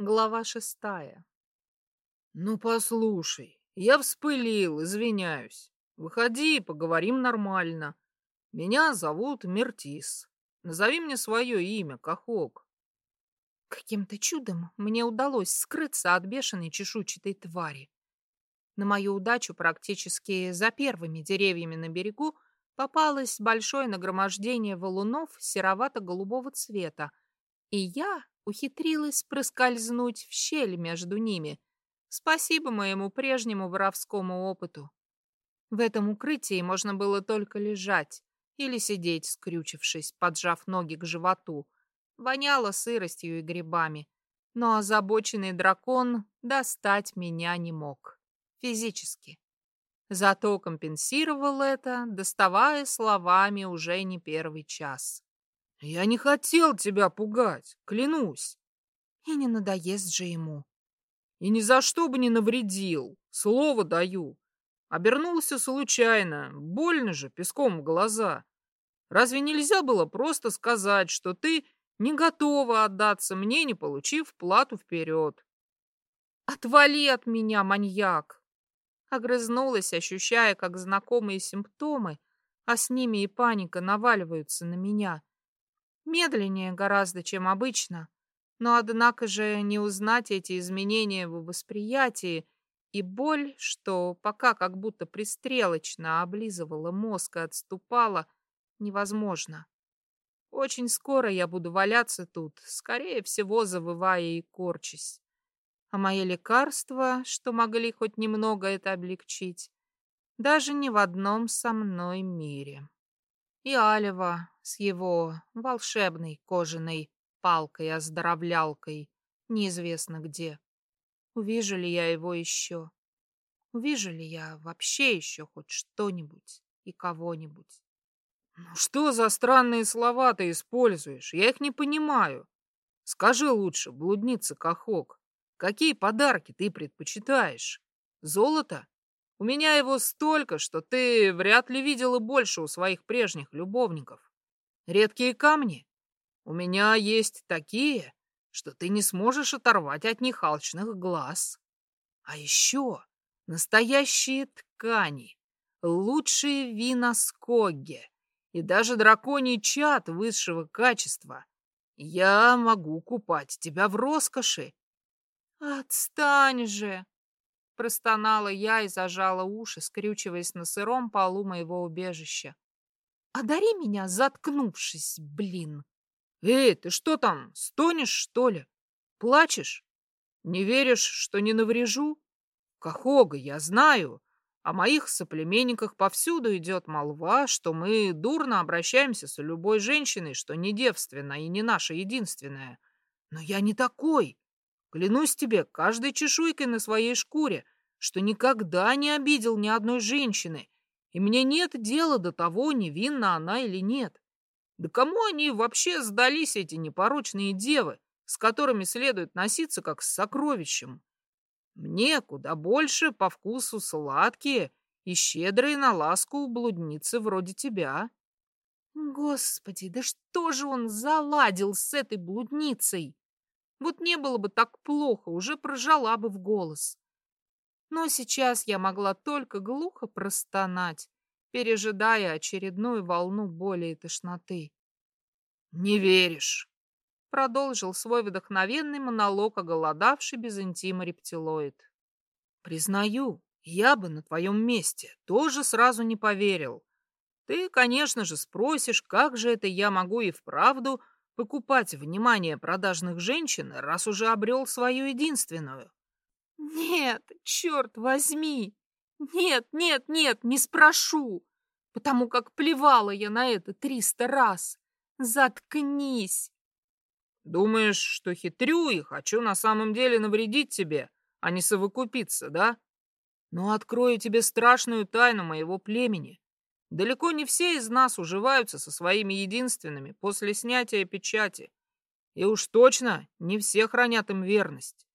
Глава шестая. Ну, послушай, я вспылил, извиняюсь. Выходи, поговорим нормально. Меня зовут Мертис. Назови мне свое имя, Кахок. Каким-то чудом мне удалось скрыться от бешеной чешуйчатой твари. На мою удачу практически за первыми деревьями на берегу попалось большое нагромождение валунов серовато-голубого цвета, и я ухитрилась проскользнуть в щель между ними. Спасибо моему прежнему воровскому опыту. В этом укрытии можно было только лежать или сидеть, скрючившись, поджав ноги к животу. Воняло сыростью и грибами, но озабоченный дракон достать меня не мог. Физически. Зато компенсировал это, доставая словами уже не первый час. Я не хотел тебя пугать, клянусь. И не надоест же ему. И ни за что бы не навредил, слово даю. Обернулся случайно, больно же, песком в глаза. Разве нельзя было просто сказать, что ты не готова отдаться мне, не получив плату вперед? Отвали от меня, маньяк! Огрызнулась, ощущая, как знакомые симптомы, а с ними и паника наваливаются на меня. Медленнее гораздо, чем обычно, но однако же не узнать эти изменения в восприятии и боль, что пока как будто пристрелочно облизывала мозг и отступала, невозможно. Очень скоро я буду валяться тут, скорее всего, завывая и корчась. А мои лекарства, что могли хоть немного это облегчить, даже ни в одном со мной мире. И Алева с его волшебной кожаной палкой-оздоровлялкой неизвестно где. Увижу ли я его еще? Увижу ли я вообще еще хоть что-нибудь и кого-нибудь? Ну что за странные слова ты используешь? Я их не понимаю. Скажи лучше, блудница Кахок, какие подарки ты предпочитаешь? Золото? У меня его столько, что ты вряд ли видела больше у своих прежних любовников. Редкие камни? У меня есть такие, что ты не сможешь оторвать от них алчных глаз. А еще настоящие ткани, лучшие вина Скогге и даже драконий чад высшего качества. Я могу купать тебя в роскоши. Отстань же! Простонала я и зажала уши, скрючиваясь на сыром полу моего убежища. «Одари меня, заткнувшись, блин!» «Эй, ты что там, стонешь, что ли? Плачешь? Не веришь, что не наврежу? Кахога, я знаю. О моих соплеменниках повсюду идет молва, что мы дурно обращаемся с любой женщиной, что не девственна и не наша единственная. Но я не такой. Клянусь тебе каждой чешуйкой на своей шкуре, что никогда не обидел ни одной женщины, и мне нет дела до того, невинна она или нет. Да кому они вообще сдались, эти непорочные девы, с которыми следует носиться как с сокровищем? Мне куда больше по вкусу сладкие и щедрые на ласку блудницы вроде тебя. Господи, да что же он заладил с этой блудницей? Вот не было бы так плохо, уже прожала бы в голос. Но сейчас я могла только глухо простонать, пережидая очередную волну боли и тошноты. «Не веришь!» — продолжил свой вдохновенный монолог оголодавший без интима рептилоид. «Признаю, я бы на твоем месте тоже сразу не поверил. Ты, конечно же, спросишь, как же это я могу и вправду покупать внимание продажных женщин, раз уже обрел свою единственную. Нет, черт возьми! Нет, нет, нет, не спрошу, потому как плевала я на это триста раз. Заткнись! Думаешь, что хитрю и хочу на самом деле навредить тебе, а не совокупиться, да? Но открою тебе страшную тайну моего племени. Далеко не все из нас уживаются со своими единственными после снятия печати. И уж точно не все хранят им верность.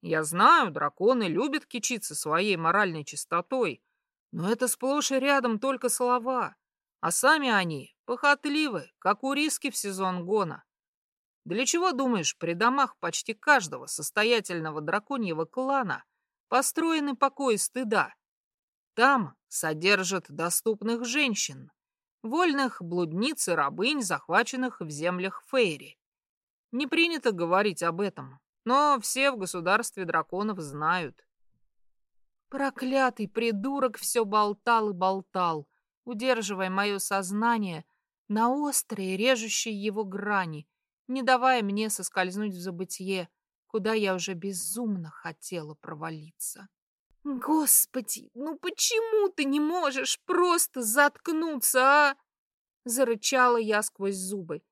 Я знаю, драконы любят кичиться своей моральной чистотой, но это сплошь и рядом только слова, а сами они похотливы, как у риски в сезон гона. Для чего, думаешь, при домах почти каждого состоятельного драконьего клана построены покои стыда? Там содержат доступных женщин, вольных блудниц и рабынь, захваченных в землях Фейри. Не принято говорить об этом, но все в государстве драконов знают. Проклятый придурок все болтал и болтал, удерживая мое сознание на острые, режущие его грани, не давая мне соскользнуть в забытье, куда я уже безумно хотела провалиться. «Господи, ну почему ты не можешь просто заткнуться, а?» Зарычала я сквозь зубы.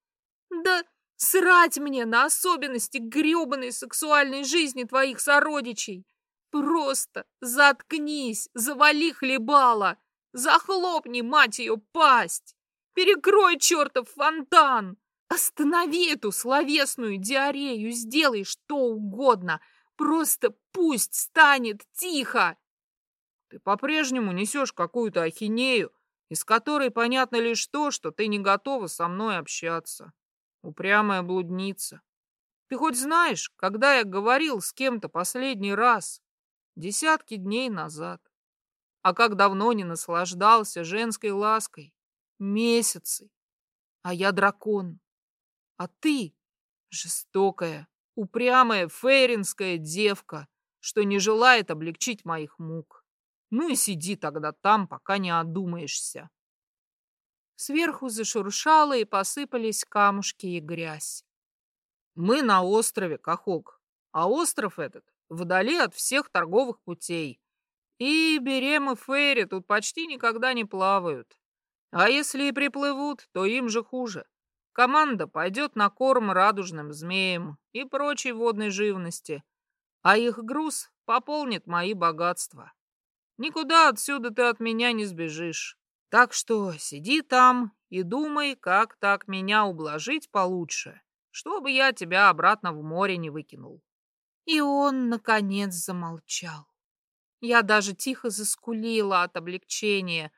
«Да срать мне на особенности грёбаной сексуальной жизни твоих сородичей! Просто заткнись, завали хлебала, захлопни, мать ее, пасть! Перекрой чертов фонтан! Останови эту словесную диарею, сделай что угодно!» Просто пусть станет тихо!» «Ты по-прежнему несешь какую-то ахинею, из которой понятно лишь то, что ты не готова со мной общаться. Упрямая блудница. Ты хоть знаешь, когда я говорил с кем-то последний раз? Десятки дней назад. А как давно не наслаждался женской лаской? Месяцы. А я дракон. А ты жестокая, упрямая фейринская девка, что не желает облегчить моих мук. Ну и сиди тогда там, пока не одумаешься. Сверху зашуршало и посыпались камушки и грязь. Мы на острове Кахок, а остров этот вдали от всех торговых путей. И Берем и Фейри тут почти никогда не плавают. А если и приплывут, то им же хуже. Команда пойдет на корм радужным змеям и прочей водной живности, а их груз пополнит мои богатства. Никуда отсюда ты от меня не сбежишь. Так что сиди там и думай, как так меня ублажить получше, чтобы я тебя обратно в море не выкинул. И он, наконец, замолчал. Я даже тихо заскулила от облегчения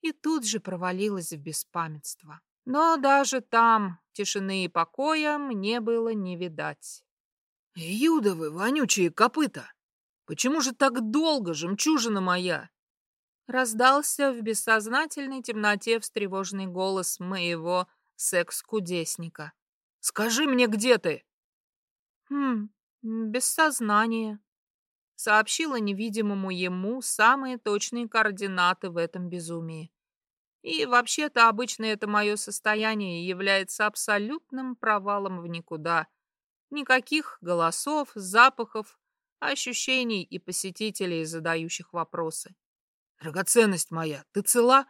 и тут же провалилась в беспамятство. Но даже там тишины и покоя мне было не видать. «Юдовы, вонючие копыта! Почему же так долго, жемчужина моя?» Раздался в бессознательной темноте встревоженный голос моего секс-кудесника. «Скажи мне, где ты?» «Хм, без сознания», — сообщила невидимому ему самые точные координаты в этом безумии. И вообще-то обычно это мое состояние является абсолютным провалом в никуда. Никаких голосов, запахов, ощущений и посетителей, задающих вопросы. «Драгоценность моя, ты цела?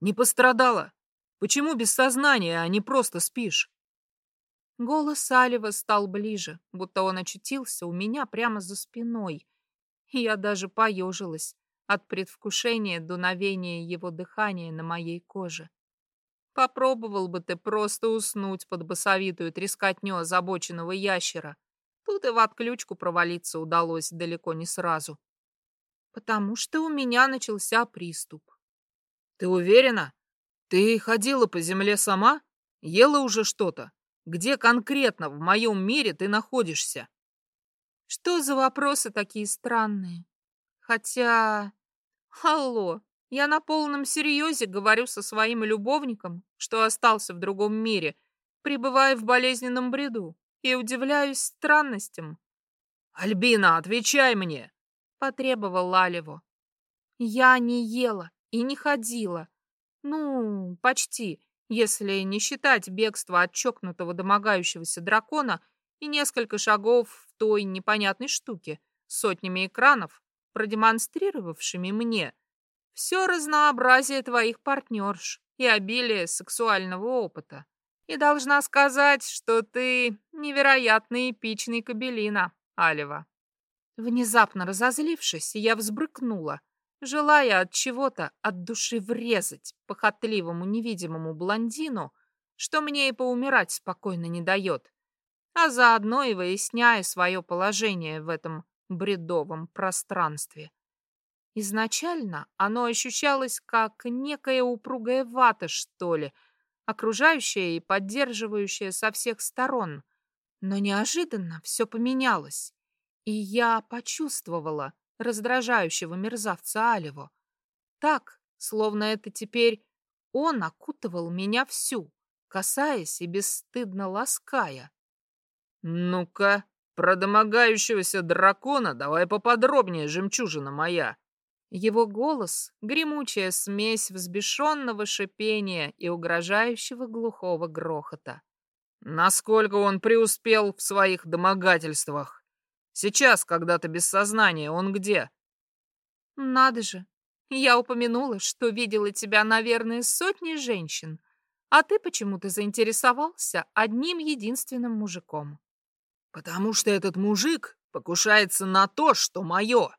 Не пострадала? Почему без сознания, а не просто спишь?» Голос Алива стал ближе, будто он очутился у меня прямо за спиной. Я даже поежилась, от предвкушения дуновения его дыхания на моей коже. Попробовал бы ты просто уснуть под басовитую трескотню озабоченного ящера. Тут и в отключку провалиться удалось далеко не сразу. Потому что у меня начался приступ. Ты уверена? Ты ходила по земле сама? Ела уже что-то? Где конкретно в моем мире ты находишься? Что за вопросы такие странные? Хотя... Алло, я на полном серьезе говорю со своим любовником, что остался в другом мире, пребывая в болезненном бреду, и удивляюсь странностям. «Альбина, отвечай мне!» — потребовал Лалево. Я не ела и не ходила. Ну, почти, если не считать бегство от чокнутого домогающегося дракона и несколько шагов в той непонятной штуке сотнями экранов, продемонстрировавшими мне все разнообразие твоих партнерш и обилие сексуального опыта. И должна сказать, что ты невероятно эпичный кабелина, Алева. Внезапно разозлившись, я взбрыкнула, желая от чего-то от души врезать похотливому невидимому блондину, что мне и поумирать спокойно не дает, а заодно и выясняя свое положение в этом бредовом пространстве. Изначально оно ощущалось как некая упругая вата, что ли, окружающая и поддерживающая со всех сторон, Но неожиданно все поменялось, и я почувствовала раздражающего мерзавца Алево. Так, словно это теперь он окутывал меня всю, касаясь и бесстыдно лаская. «Ну-ка, про домогающегося дракона давай поподробнее, жемчужина моя!» Его голос — гремучая смесь взбешенного шипения и угрожающего глухого грохота. Насколько он преуспел в своих домогательствах? Сейчас, когда ты без сознания, он где? Надо же. Я упомянула, что видела тебя, наверное, сотни женщин, а ты почему-то заинтересовался одним единственным мужиком. Потому что этот мужик покушается на то, что мое.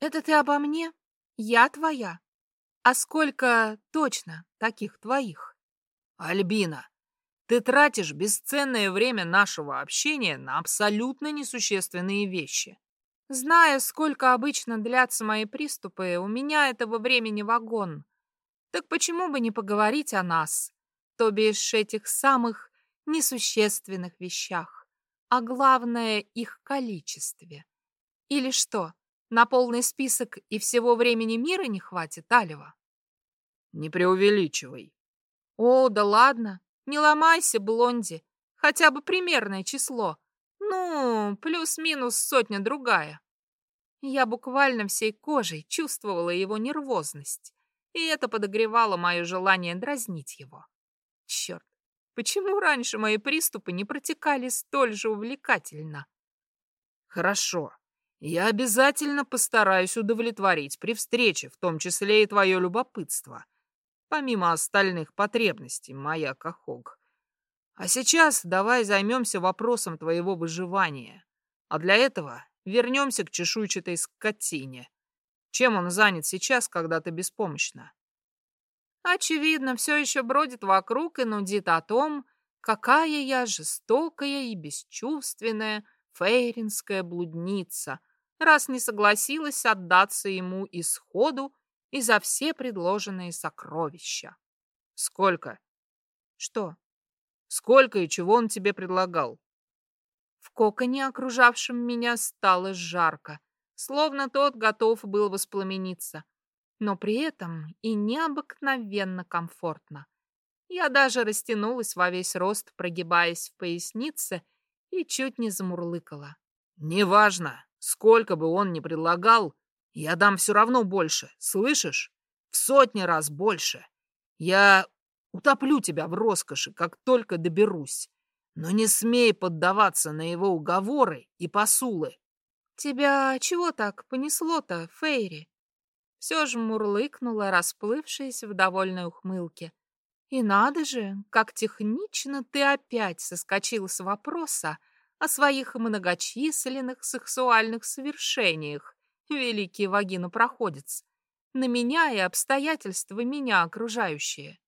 Это ты обо мне? Я твоя. А сколько точно таких твоих? Альбина, ты тратишь бесценное время нашего общения на абсолютно несущественные вещи. Зная, сколько обычно длятся мои приступы, у меня этого времени вагон. Так почему бы не поговорить о нас, то бишь этих самых несущественных вещах, а главное их количестве? Или что, на полный список и всего времени мира не хватит, Алева? Не преувеличивай. О, да ладно, не ломайся, Блонди, хотя бы примерное число. Ну, плюс-минус сотня другая. Я буквально всей кожей чувствовала его нервозность, и это подогревало мое желание дразнить его. Черт, почему раньше мои приступы не протекали столь же увлекательно? Хорошо, я обязательно постараюсь удовлетворить при встрече, в том числе и твое любопытство, помимо остальных потребностей, моя Кахог. А сейчас давай займемся вопросом твоего выживания. А для этого вернемся к чешуйчатой скотине. Чем он занят сейчас, когда ты беспомощна? Очевидно, все еще бродит вокруг и нудит о том, какая я жестокая и бесчувственная фейринская блудница — раз не согласилась отдаться ему исходу и за все предложенные сокровища. Сколько? Что? Сколько и чего он тебе предлагал? В коконе, окружавшем меня, стало жарко, словно тот готов был воспламениться, но при этом и необыкновенно комфортно. Я даже растянулась во весь рост, прогибаясь в пояснице, и чуть не замурлыкала. «Неважно, Сколько бы он ни предлагал, я дам все равно больше, слышишь? В сотни раз больше. Я утоплю тебя в роскоши, как только доберусь. Но не смей поддаваться на его уговоры и посулы. Тебя чего так понесло-то, Фейри? Все же мурлыкнула, расплывшись в довольной ухмылке. И надо же, как технично ты опять соскочил с вопроса, о своих многочисленных сексуальных совершениях, великий вагинопроходец, на меня и обстоятельства меня окружающие.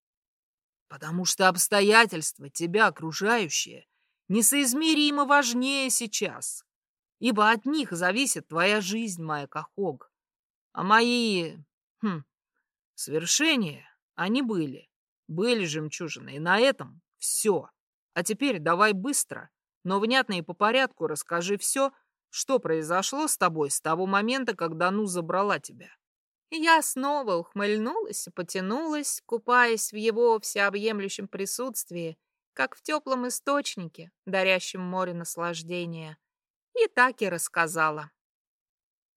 Потому что обстоятельства тебя окружающие несоизмеримо важнее сейчас, ибо от них зависит твоя жизнь, моя Кахог. А мои хм, свершения, они были, были жемчужины, и на этом все. А теперь давай быстро но внятно и по порядку расскажи все, что произошло с тобой с того момента, когда Ну забрала тебя. Я снова ухмыльнулась и потянулась, купаясь в его всеобъемлющем присутствии, как в теплом источнике, дарящем море наслаждения. И так и рассказала.